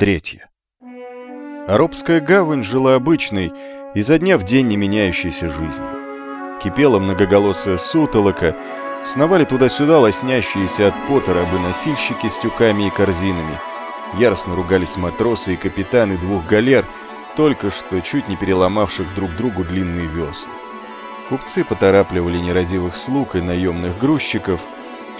Третье. Аробская гавань жила обычной, изо дня в день не меняющейся жизнью. Кипела многоголосая сутолока, сновали туда-сюда лоснящиеся от пота рабы-носильщики с тюками и корзинами. Яростно ругались матросы и капитаны двух галер, только что чуть не переломавших друг другу длинные весла. Купцы поторапливали нерадивых слуг и наемных грузчиков,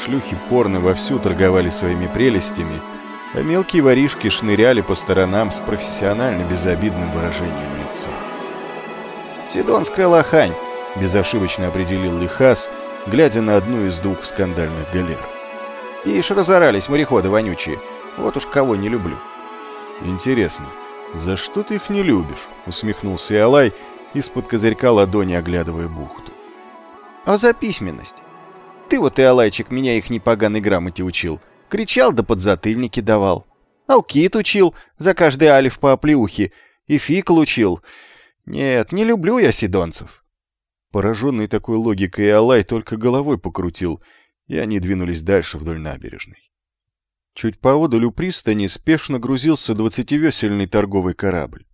шлюхи порно вовсю торговали своими прелестями — а мелкие воришки шныряли по сторонам с профессионально безобидным выражением лица. «Сидонская лохань», — безошибочно определил Лихас, глядя на одну из двух скандальных галер. «Ишь, разорались мореходы вонючие. Вот уж кого не люблю». «Интересно, за что ты их не любишь?» — усмехнулся Иолай, из-под козырька ладони оглядывая бухту. «А за письменность? Ты вот, Иолайчик, меня их непоганой грамоте учил. Кричал да подзатыльники давал. Алкит учил, за каждый алиф по оплеухе. И фикл учил. Нет, не люблю я сидонцев. Пораженный такой логикой Алай только головой покрутил, и они двинулись дальше вдоль набережной. Чуть поодаль у пристани спешно грузился двадцативесельный торговый корабль.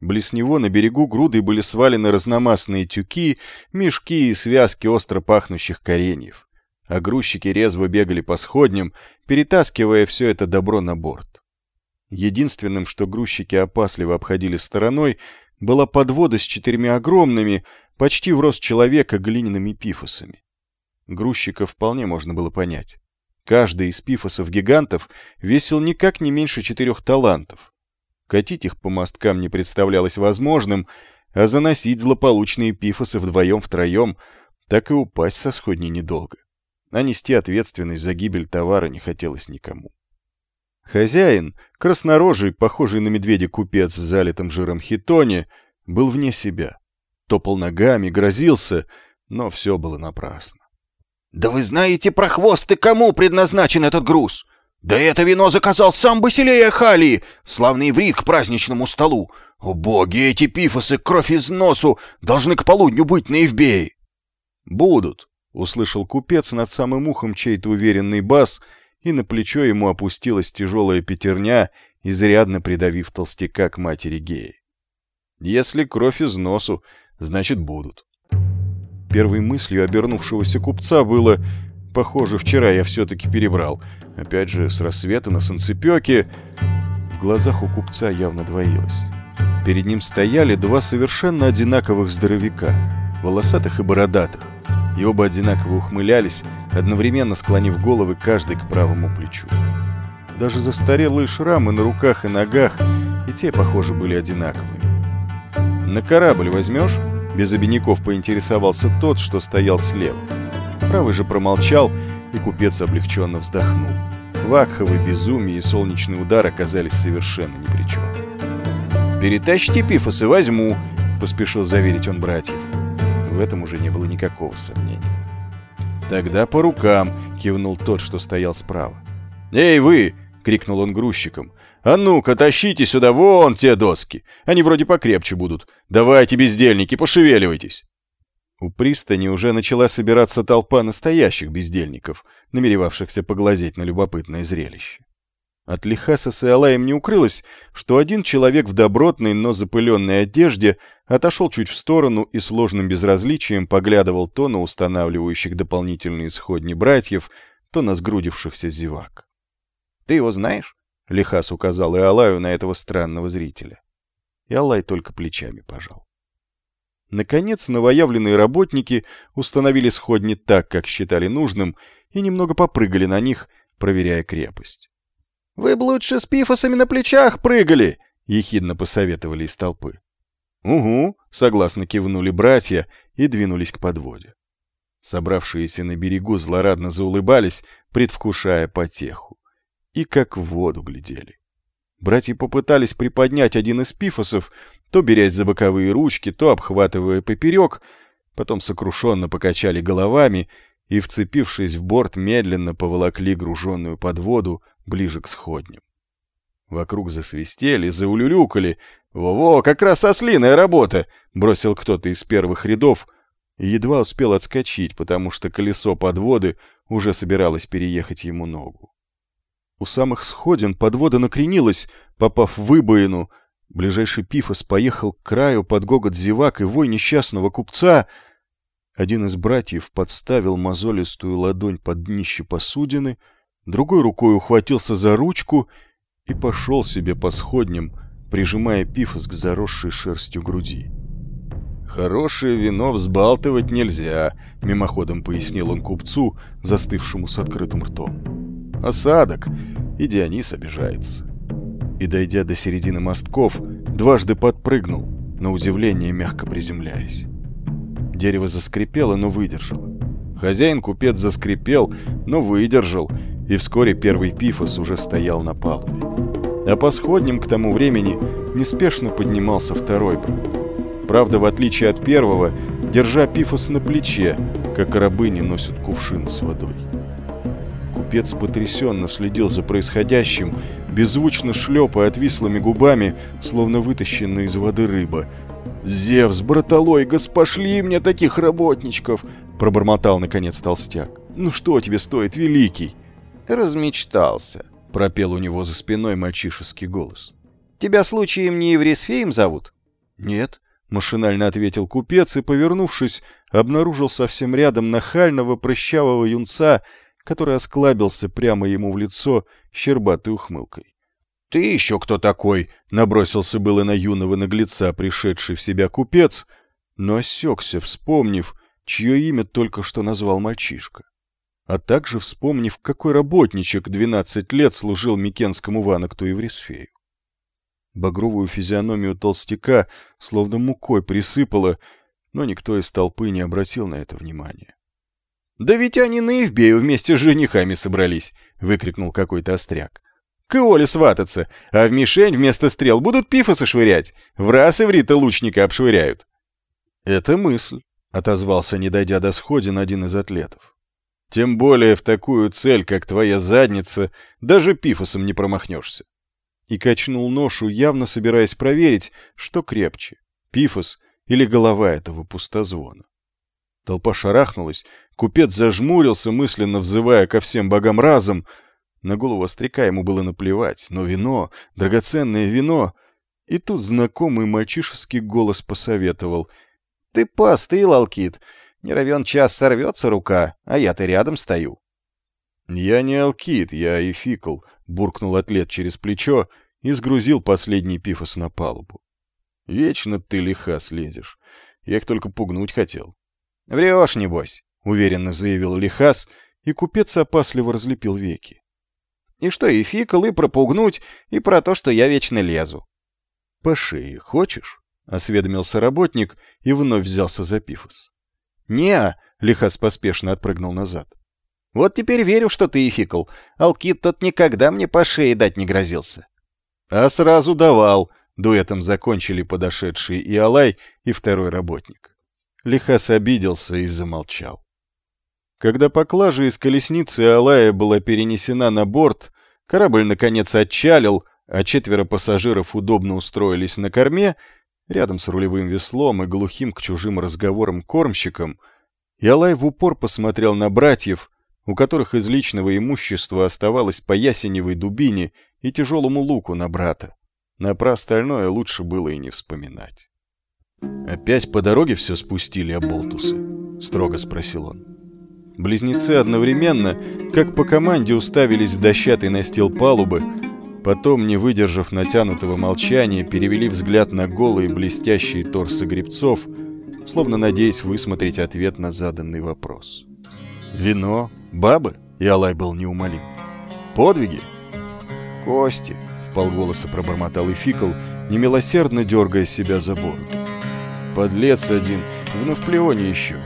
Близ него на берегу груды были свалены разномастные тюки, мешки и связки остро пахнущих кореньев а грузчики резво бегали по сходням, перетаскивая все это добро на борт. Единственным, что грузчики опасливо обходили стороной, была подвода с четырьмя огромными, почти в рост человека, глиняными пифосами. Грузчиков вполне можно было понять. Каждый из пифосов-гигантов весил никак не меньше четырех талантов. Катить их по мосткам не представлялось возможным, а заносить злополучные пифосы вдвоем-втроем, так и упасть со сходней недолго а нести ответственность за гибель товара не хотелось никому. Хозяин, краснорожий, похожий на медведя купец в залитом жиром хитоне, был вне себя. Топал ногами, грозился, но все было напрасно. «Да вы знаете про хвосты, кому предназначен этот груз? Да это вино заказал сам Басилея Халии, славный иврит к праздничному столу. О боги, эти пифосы, кровь из носу, должны к полудню быть на Евбее!» «Будут», — услышал купец над самым ухом чей-то уверенный бас, и на плечо ему опустилась тяжелая пятерня, изрядно придавив толстяка к матери геи. «Если кровь из носу, значит, будут». Первой мыслью обернувшегося купца было «Похоже, вчера я все-таки перебрал. Опять же, с рассвета на санцепёке...» В глазах у купца явно двоилось. Перед ним стояли два совершенно одинаковых здоровяка, волосатых и бородатых и оба одинаково ухмылялись, одновременно склонив головы каждый к правому плечу. Даже застарелые шрамы на руках и ногах и те, похоже, были одинаковыми. «На корабль возьмешь?» Без обиняков поинтересовался тот, что стоял слева. Правый же промолчал, и купец облегченно вздохнул. Вакховый безумие и солнечный удар оказались совершенно ни при чем. «Перетащите пифосы, возьму», — поспешил заверить он братьев. В этом уже не было никакого сомнения. «Тогда по рукам!» — кивнул тот, что стоял справа. «Эй, вы!» — крикнул он грузчикам. «А ну-ка, тащите сюда вон те доски! Они вроде покрепче будут. Давайте, бездельники, пошевеливайтесь!» У пристани уже начала собираться толпа настоящих бездельников, намеревавшихся поглазеть на любопытное зрелище. От Лихаса с Иолаем не укрылось, что один человек в добротной, но запыленной одежде отошел чуть в сторону и сложным безразличием поглядывал то на устанавливающих дополнительные сходни братьев, то на сгрудившихся зевак. — Ты его знаешь? — Лихас указал Иолаю на этого странного зрителя. Иолай только плечами пожал. Наконец, новоявленные работники установили сходни так, как считали нужным, и немного попрыгали на них, проверяя крепость. «Вы бы лучше с пифосами на плечах прыгали!» — ехидно посоветовали из толпы. «Угу», — согласно кивнули братья и двинулись к подводе. Собравшиеся на берегу злорадно заулыбались, предвкушая потеху. И как в воду глядели. Братья попытались приподнять один из пифосов, то берясь за боковые ручки, то обхватывая поперек, потом сокрушенно покачали головами и, вцепившись в борт, медленно поволокли груженную под воду ближе к сходням. Вокруг засвистели, заулюлюкали. «Во-во, как раз ослиная работа!» — бросил кто-то из первых рядов едва успел отскочить, потому что колесо подводы уже собиралось переехать ему ногу. У самых сходин подвода накренилась, попав в выбоину, ближайший пифос поехал к краю под гогот зевак и вой несчастного купца. Один из братьев подставил мозолистую ладонь под днище посудины, другой рукой ухватился за ручку и пошел себе по сходням, прижимая пифос к заросшей шерстью груди. «Хорошее вино взбалтывать нельзя», — мимоходом пояснил он купцу, застывшему с открытым ртом. «Осадок, и Дионис обижается». И, дойдя до середины мостков, дважды подпрыгнул, на удивление мягко приземляясь. Дерево заскрипело, но выдержало. Хозяин-купец заскрипел, но выдержал, и вскоре первый пифос уже стоял на палубе. А по сходням к тому времени неспешно поднимался второй брат. Правда, в отличие от первого, держа пифос на плече, как рабыни носят кувшин с водой. Купец потрясенно следил за происходящим, беззвучно шлепая отвислыми губами, словно вытащенная из воды рыба. «Зевс, братолой, пошли мне таких работничков!» — пробормотал, наконец, толстяк. «Ну что тебе стоит, великий?» «Размечтался», — пропел у него за спиной мальчишеский голос. «Тебя случаем не Еврисфеем зовут?» «Нет», Машинально ответил купец и, повернувшись, обнаружил совсем рядом нахального прыщавого юнца, который осклабился прямо ему в лицо щербатой ухмылкой. «Ты еще кто такой?» — набросился было на юного наглеца, пришедший в себя купец, но осекся, вспомнив, чье имя только что назвал мальчишка. А также вспомнив, какой работничек двенадцать лет служил Микенскому Ванокту и Врисфею. Багровую физиономию толстяка словно мукой присыпало, но никто из толпы не обратил на это внимания. «Да ведь они на Ивбею вместе с женихами собрались!» — выкрикнул какой-то остряк. «К Иоле свататься, а в мишень вместо стрел будут пифосы швырять, в раз иврита лучника обшвыряют». «Это мысль», — отозвался, не дойдя до сходин, один из атлетов. «Тем более в такую цель, как твоя задница, даже пифосом не промахнешься и качнул ношу, явно собираясь проверить, что крепче — пифос или голова этого пустозвона. Толпа шарахнулась, купец зажмурился, мысленно взывая ко всем богам разом. На голову остряка ему было наплевать, но вино, драгоценное вино... И тут знакомый мальчишеский голос посоветовал. — Ты поостыл, Алкит, не равен час сорвется рука, а я-то рядом стою. — Я не Алкит, я Эфикл, — буркнул атлет через плечо и сгрузил последний пифос на палубу. — Вечно ты лиха слезешь. Я их только пугнуть хотел. — Врешь, небось, — уверенно заявил Лихас, и купец опасливо разлепил веки. — И что, и фикал, и пропугнуть, и про то, что я вечно лезу. — По шее хочешь? — осведомился работник и вновь взялся за пифос. — Не-а, — Лихас поспешно отпрыгнул назад. — Вот теперь верю, что ты и фикал. Алкит тот никогда мне по шее дать не грозился. А сразу давал. Дуэтом закончили подошедшие и Алай, и второй работник. Лихас обиделся и замолчал. Когда поклажа из колесницы Алая была перенесена на борт, корабль наконец отчалил, а четверо пассажиров удобно устроились на корме, рядом с рулевым веслом и глухим к чужим разговорам кормщиком, и Алай в упор посмотрел на братьев, у которых из личного имущества оставалось по ясеневой дубине и тяжелому луку на брата. На про остальное лучше было и не вспоминать. «Опять по дороге все спустили, оболтусы?» — строго спросил он. Близнецы одновременно, как по команде, уставились в дощатый настил палубы, потом, не выдержав натянутого молчания, перевели взгляд на голые блестящие торсы гребцов, словно надеясь высмотреть ответ на заданный вопрос. «Вино? Бабы?» — Ялай был неумолим. «Подвиги? «Кости!» — в полголоса пробормотал и Фикл, немилосердно дергая себя за бороду. «Подлец один, в Навплеоне еще!»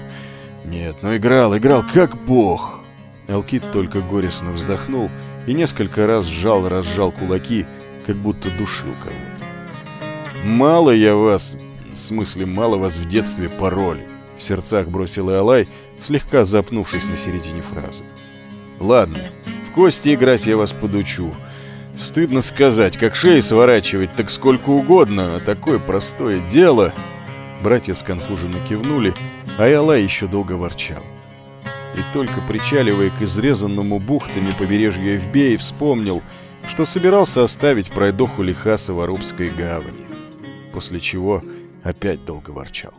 «Нет, но играл, играл как бог!» Алкит только горестно вздохнул и несколько раз сжал-разжал кулаки, как будто душил кого-то. «Мало я вас, в смысле, мало вас в детстве пароли!» В сердцах бросил Алай, слегка запнувшись на середине фразы. «Ладно, в кости играть я вас подучу, Стыдно сказать, как шеи сворачивать, так сколько угодно, а такое простое дело. Братья сконфуженно кивнули, а Яла еще долго ворчал. И только причаливая к изрезанному бухтами побережью Эвбеи, вспомнил, что собирался оставить пройдоху Лихаса в Арубской гавани, после чего опять долго ворчал.